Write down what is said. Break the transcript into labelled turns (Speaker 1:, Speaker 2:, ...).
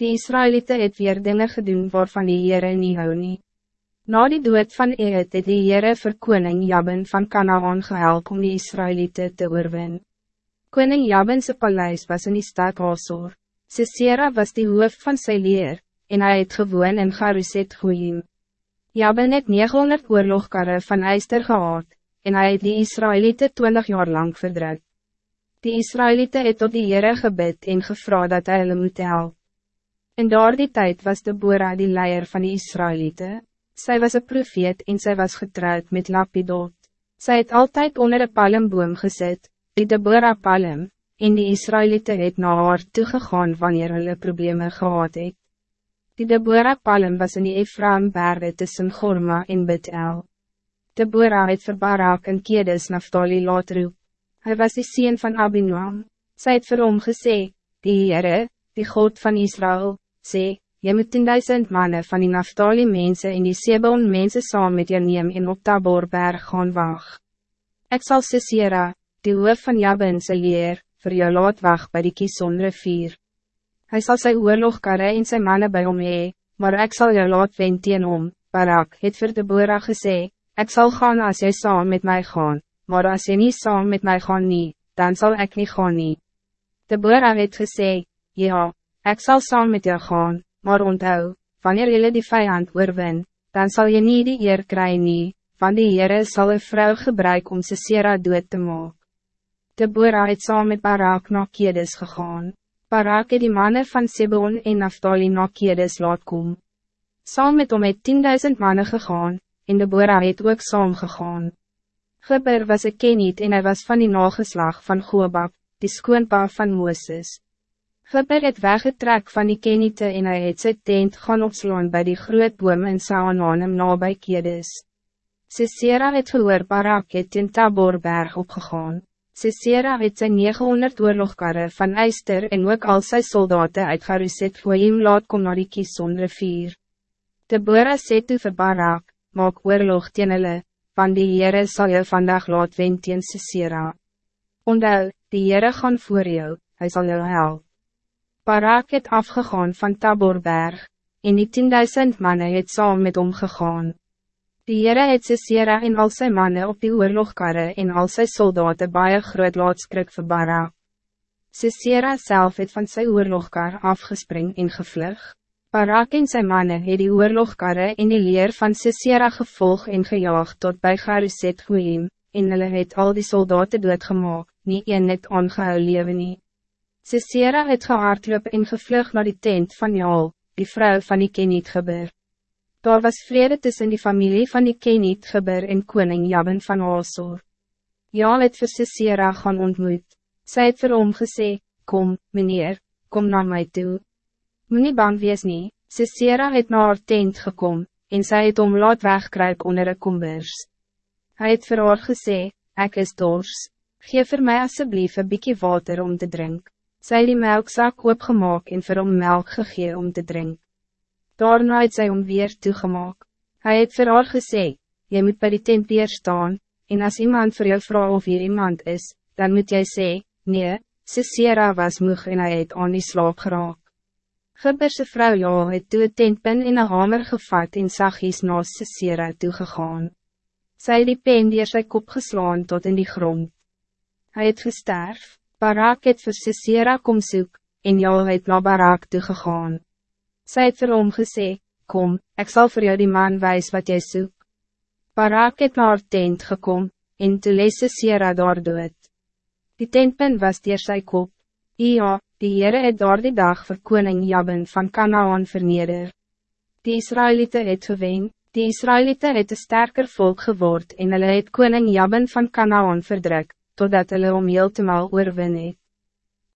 Speaker 1: Die Israëlieten het weer dinge gedoen waarvan die Heere nie hou nie. Na die dood van Eet het die Heere vir koning Jabin van Canaan gehelp om die Israëlieten te oorwin. Koning Jabinse paleis was in die stad Hazor. Sisera was die hoof van sy leer, en hij het gewoon in Garuset Goeim. Jabin het 900 oorlogkarre van eister gehad, en hij het die Israëlieten 20 jaar lang verdrukt. Die Israëlieten het tot die Heere gebid en gevra dat hy hulle moet help. In daardie tijd was Deborah die leier van die Israëlieten. Zij was een profeet en zij was getrouwd met Lapidot. Zij het altijd onder een palmboom gezet, die Deborah palm, en die Israëlieten het na haar toegegaan wanneer hulle probleme gehad het. Die Deborah palm was in die Ephraim berge tussen Gorma en Betel. Deborah het vir Barak en Kedes Naftali laat roep. Hy was die sien van Abinoam. Sy het vir hom gesê, die Heere, die God van Israël, sê, jy moet 10.000 mannen van die Naftali mensen en die Sebon mensen saam met jou neem en op Taborberg gaan wag. Ek sal Sisera, die hoof van Jabinse leer, vir jou laat wag by die Kison rivier. Hy sal sy oorlogkarre en sy mannen by hom hee, maar ek sal jou laat wen teen hom, Barak het vir Deborah gesê, ek sal gaan als jy saam met mij gaan, maar als jy nie saam met mij gaan nie, dan zal ik niet gaan nie. Deborah het gesê, ja, Ik zal saam met jou gaan, maar onthou, wanneer jullie die vijand oorwin, dan zal je niet die eer kry nie, want die Heere sal een vrou gebruik om Sisera dood te maak. Deborah het saam met Barak na Kedes gegaan. Barak het die mannen van Sebon en Naftali na Kedes laat kom. Saam met hom het 10.000 mannen gegaan, en Deborah het ook saam gegaan. Gibber was een keniet en hij was van die nageslag van Goobab, die skoonpa van Mooses. Gibber het weggetrek van die Kenite en hy het sy tent gaan opslaan bij die groot boom in Saananem nabij Kedes. Sisera het gehoor Barak het in Taborberg opgegaan. Sisera het sy 900 oorlogkarre van Eister en ook al sy soldaten uit Garuset voor hem laat kom na die Kison rivier. Deborah sê toe vir Barak, maak oorlog teen hulle, van die Heere sal jou vandag laat wen teen Sisera. Ondou, die Heere gaan voor jou, hij zal jou helpen. Barak het afgegaan van Taborberg, en die 10.000 mannen het saam met hom gegaan. Die Heere het Sisera en al sy mannen op die oorlogkarre en al sy soldaten baie groot laatskrik vir Barak. Sisera zelf het van sy oorlogkar afgespring en gevlug. Barak en sy mannen het die oorlogkarre en die leer van Sisera gevolg en gejaagd tot bij Garuset Goeim, en hulle het al die soldaten doodgemaak, nie een net aangehou lewe nie. Sisera het gehardloop en gevlug naar die tent van Jaal, die vrouw van die Keniet gebeur. Daar was vrede tussen die familie van die Keniet gebeur en koning Jabin van Azor. Jaal het vir Sisera gaan ontmoet. Sy het vir hom gesê, kom, meneer, kom naar mij toe. Nie bang wees nie, Sisera het na haar tent gekom, en sy het om laat wegkruip onder een kombers. Hij het vir haar gesê, ek is dors, geef vir my asseblief een bykie water om te drinken. Zij die melkzak opgemaak en vir hom melk gegee om te drinken. Daarna het sy hom weer toegemaak. Hij het vir haar gesê, jy moet by die tent weer staan, en als iemand voor jou vraagt of hier iemand is, dan moet jij sê, nee, Sisera was moeg en hij het aan die slaap geraak. Gibberse vrou ja het toe het tentpin in een hamer gevat en sagies na Sisera toegegaan. Sy het die pen die sy kop geslaan tot in die grond. Hij het gesterf. Barak het vir Sisera kom soek, en jou het na Barak toegegaan. Sy het vir hom gesê, kom, ik zal voor jou die man wijs wat jy soek. Barak het na haar tent gekom, en toe lees Sisera daar dood. Die tentpin was dier sy kop. Ja, die Heere het daar die dag vir koning Jabin van Canaan verneder. Die Israëlieten het gewen, die Israëlieten het een sterker volk geword en hulle het koning Jabin van Canaan verdrukt totdat hulle om heel te mal oorwin het.